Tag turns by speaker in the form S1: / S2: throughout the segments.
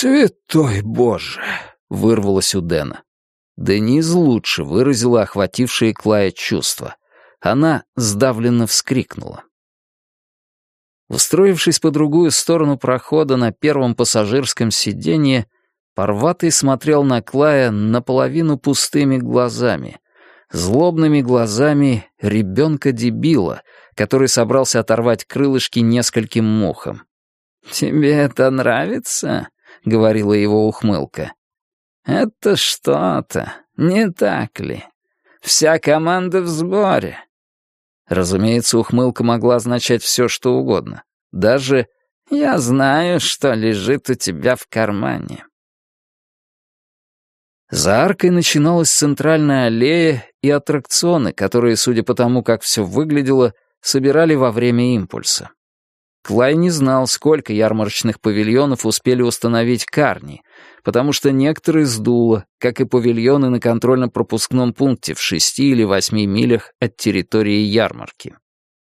S1: «Святой Боже!» — вырвалось у Дэна. Дениз лучше выразила охватившее Клая чувство. Она сдавленно вскрикнула. Устроившись по другую сторону прохода на первом пассажирском сиденье, Парватый смотрел на Клая наполовину пустыми глазами, злобными глазами ребенка-дебила, который собрался оторвать крылышки нескольким мухам. «Тебе это нравится?» — говорила его ухмылка. «Это что-то, не так ли? Вся команда в сборе. Разумеется, ухмылка могла означать все, что угодно. Даже «я знаю, что лежит у тебя в кармане». За аркой начиналась центральная аллея и аттракционы, которые, судя по тому, как все выглядело, собирали во время импульса. Клай не знал, сколько ярмарочных павильонов успели установить Карни, потому что некоторые сдуло, как и павильоны на контрольно-пропускном пункте в шести или восьми милях от территории ярмарки.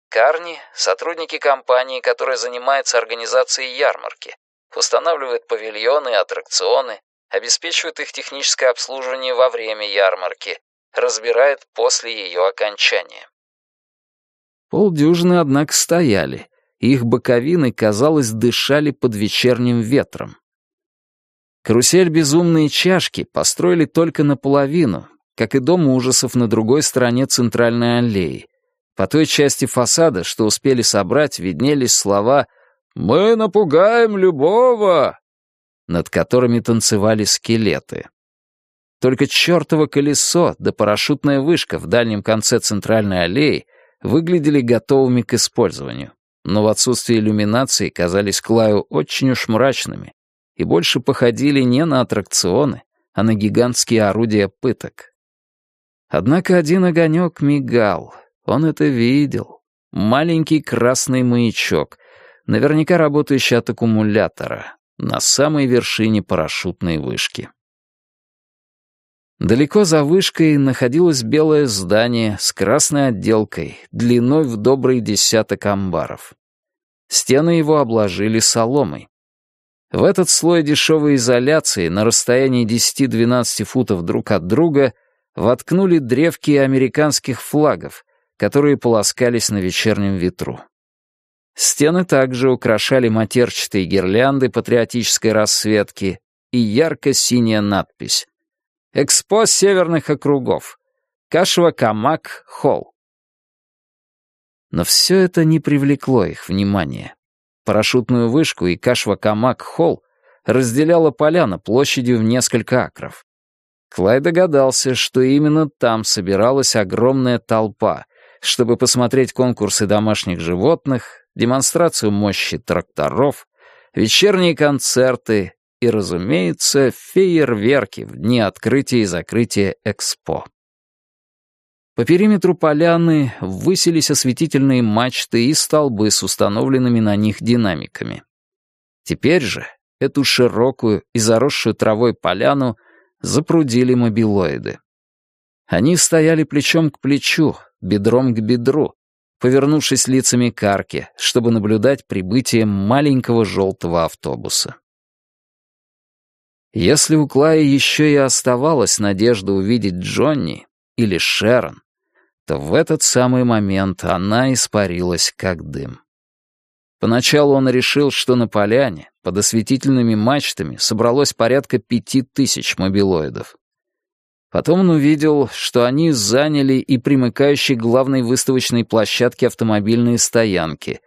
S1: Карни — сотрудники компании, которая занимается организацией ярмарки, устанавливает павильоны и аттракционы, обеспечивает их техническое обслуживание во время ярмарки, разбирает после ее окончания. Полдюжины, однако, стояли, их боковины, казалось, дышали под вечерним ветром. Карусель «Безумные чашки» построили только наполовину, как и дом ужасов на другой стороне центральной аллеи. По той части фасада, что успели собрать, виднелись слова «Мы напугаем любого», над которыми танцевали скелеты. Только чертово колесо да парашютная вышка в дальнем конце центральной аллеи выглядели готовыми к использованию но в отсутствии иллюминации казались Клаю очень уж мрачными и больше походили не на аттракционы, а на гигантские орудия пыток. Однако один огонек мигал, он это видел. Маленький красный маячок, наверняка работающий от аккумулятора, на самой вершине парашютной вышки. Далеко за вышкой находилось белое здание с красной отделкой, длиной в добрый десяток амбаров. Стены его обложили соломой. В этот слой дешевой изоляции на расстоянии 10-12 футов друг от друга воткнули древки американских флагов, которые полоскались на вечернем ветру. Стены также украшали матерчатые гирлянды патриотической расцветки и ярко-синяя надпись «Экспо северных округов. Кашва-Камак Холл». Но все это не привлекло их внимания. Парашютную вышку и Кашва-Камак-Холл разделяла поляна площадью в несколько акров. Клай догадался, что именно там собиралась огромная толпа, чтобы посмотреть конкурсы домашних животных, демонстрацию мощи тракторов, вечерние концерты и, разумеется, фейерверки в дни открытия и закрытия экспо. По периметру поляны высились осветительные мачты и столбы с установленными на них динамиками. Теперь же эту широкую и заросшую травой поляну запрудили мобилоиды. Они стояли плечом к плечу, бедром к бедру, повернувшись лицами к арке, чтобы наблюдать прибытие маленького желтого автобуса. Если у Клая еще и оставалась надежда увидеть Джонни или Шерон, то в этот самый момент она испарилась как дым. Поначалу он решил, что на поляне, под осветительными мачтами, собралось порядка пяти тысяч мобилоидов. Потом он увидел, что они заняли и примыкающие к главной выставочной площадке автомобильные стоянки,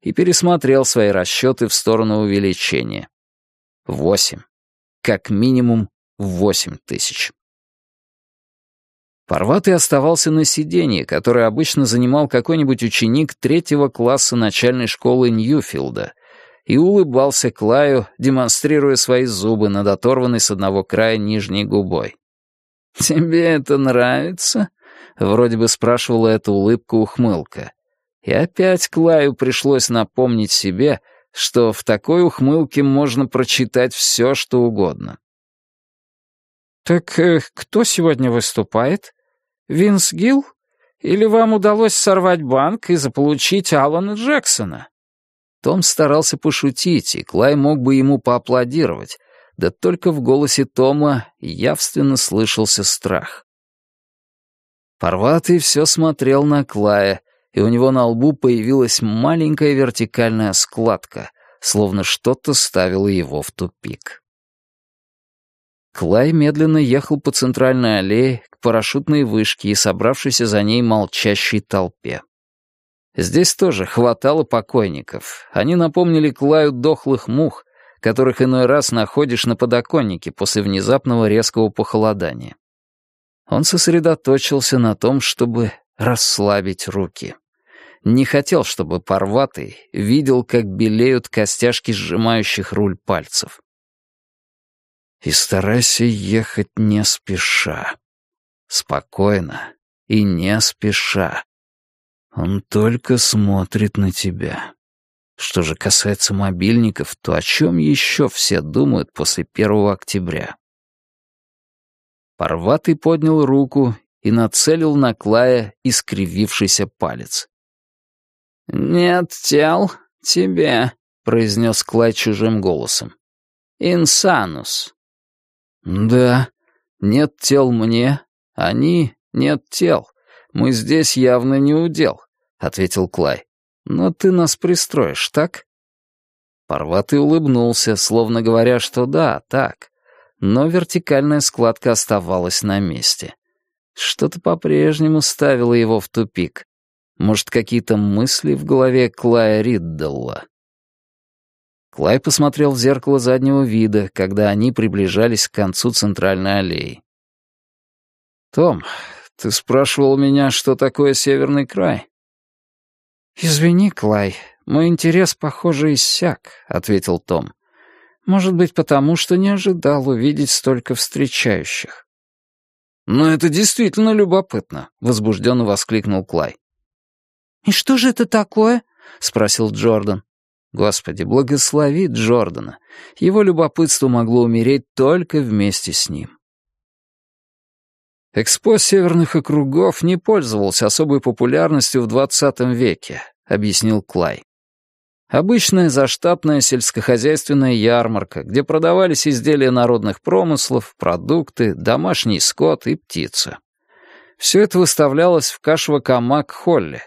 S1: и пересмотрел свои расчеты в сторону увеличения. Восемь. Как минимум восемь тысяч. Парватый оставался на сиденье, которое обычно занимал какой-нибудь ученик третьего класса начальной школы Ньюфилда, и улыбался Клаю, демонстрируя свои зубы над оторванной с одного края нижней губой. «Тебе это нравится?» — вроде бы спрашивала эта улыбка-ухмылка. И опять Клаю пришлось напомнить себе, что в такой ухмылке можно прочитать все, что угодно. «Так э, кто сегодня выступает?» Винс Гилл? Или вам удалось сорвать банк и заполучить Алана Джексона?» Том старался пошутить, и Клай мог бы ему поаплодировать, да только в голосе Тома явственно слышался страх. Парватый все смотрел на Клая, и у него на лбу появилась маленькая вертикальная складка, словно что-то ставило его в тупик. Клай медленно ехал по центральной аллее к парашютной вышке и собравшейся за ней молчащей толпе. Здесь тоже хватало покойников. Они напомнили Клаю дохлых мух, которых иной раз находишь на подоконнике после внезапного резкого похолодания. Он сосредоточился на том, чтобы расслабить руки. Не хотел, чтобы порватый видел, как белеют костяшки сжимающих руль пальцев. И старайся ехать не спеша. Спокойно и не спеша. Он только смотрит на тебя. Что же касается мобильников, то о чем еще все думают после 1 октября? Парватый поднял руку и нацелил на Клая искривившийся палец. «Нет тел тебе», — произнес Клай чужим голосом. «Инсанус». «Да, нет тел мне, они нет тел. Мы здесь явно не удел. — ответил Клай. «Но ты нас пристроишь, так?» Парватый улыбнулся, словно говоря, что да, так. Но вертикальная складка оставалась на месте. Что-то по-прежнему ставило его в тупик. Может, какие-то мысли в голове Клая Риддалла. Клай посмотрел в зеркало заднего вида, когда они приближались к концу центральной аллеи. «Том, ты спрашивал меня, что такое Северный край?» «Извини, Клай, мой интерес, похоже, иссяк», — ответил Том. «Может быть, потому что не ожидал увидеть столько встречающих». «Но это действительно любопытно», — возбужденно воскликнул Клай. «И что же это такое?» — спросил Джордан. Господи, благослови Джордана. Его любопытство могло умереть только вместе с ним. Экспо северных округов не пользовался особой популярностью в 20 веке, объяснил Клай. Обычная заштатная сельскохозяйственная ярмарка, где продавались изделия народных промыслов, продукты, домашний скот и птица. Все это выставлялось в Кашва-Камак-Холле,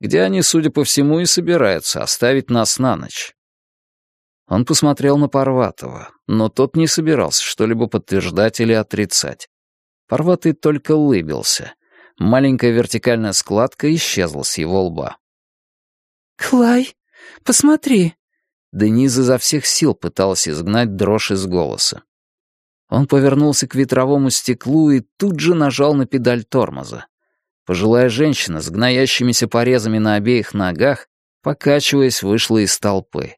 S1: где они, судя по всему, и собираются оставить нас на ночь. Он посмотрел на Парватова, но тот не собирался что-либо подтверждать или отрицать. Парватый только улыбился. Маленькая вертикальная складка исчезла с его лба.
S2: «Клай, посмотри!»
S1: Дениза изо всех сил пыталась изгнать дрожь из голоса. Он повернулся к ветровому стеклу и тут же нажал на педаль тормоза. Пожилая женщина с гноящимися порезами на обеих ногах, покачиваясь, вышла из толпы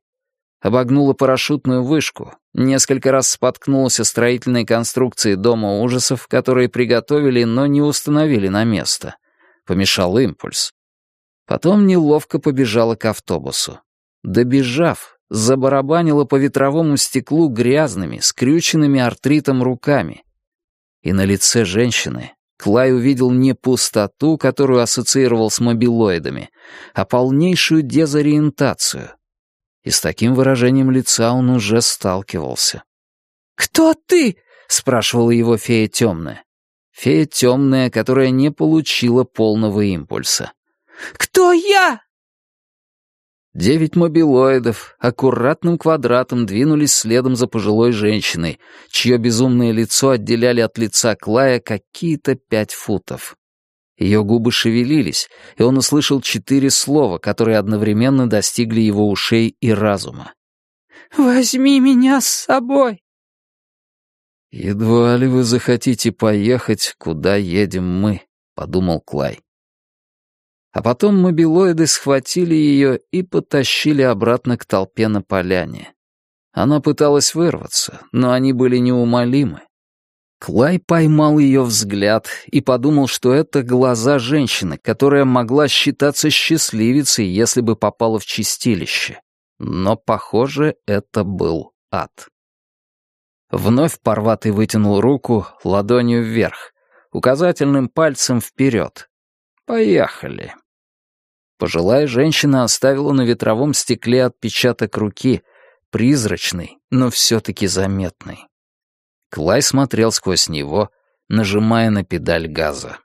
S1: обогнула парашютную вышку, несколько раз споткнулась о строительной конструкции дома ужасов, которые приготовили, но не установили на место. Помешал импульс. Потом неловко побежала к автобусу. Добежав, забарабанила по ветровому стеклу грязными, скрюченными артритом руками. И на лице женщины Клай увидел не пустоту, которую ассоциировал с мобилоидами, а полнейшую дезориентацию — и с таким выражением лица он уже сталкивался.
S2: «Кто ты?» — спрашивала его фея темная.
S1: Фея темная, которая не получила полного импульса.
S2: «Кто я?»
S1: Девять мобилоидов аккуратным квадратом двинулись следом за пожилой женщиной, чье безумное лицо отделяли от лица Клая какие-то пять футов. Ее губы шевелились, и он услышал четыре слова, которые одновременно достигли его ушей и разума.
S2: «Возьми меня с собой!»
S1: «Едва ли вы захотите поехать, куда едем мы», — подумал Клай. А потом мобилоиды схватили ее и потащили обратно к толпе на поляне. Она пыталась вырваться, но они были неумолимы. Клай поймал ее взгляд и подумал, что это глаза женщины, которая могла считаться счастливицей, если бы попала в чистилище. Но, похоже, это был ад. Вновь Парватый вытянул руку ладонью вверх, указательным пальцем вперед. «Поехали». Пожилая женщина оставила на ветровом стекле отпечаток руки, призрачный, но все-таки заметный. Клай смотрел сквозь него, нажимая на педаль газа.